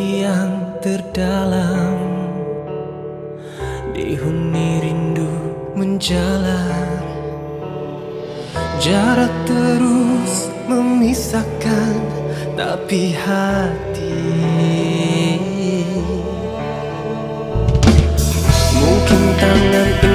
yang terdalam. Dihuni rindu menjalar. Jarak terus memisahkan Tapi hati. Mungkin tangan